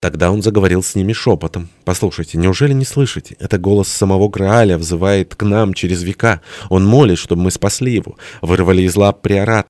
Тогда он заговорил с ними шепотом. «Послушайте, неужели не слышите? Это голос самого Грааля взывает к нам через века. Он молит, чтобы мы спасли его, вырвали из лап приорат.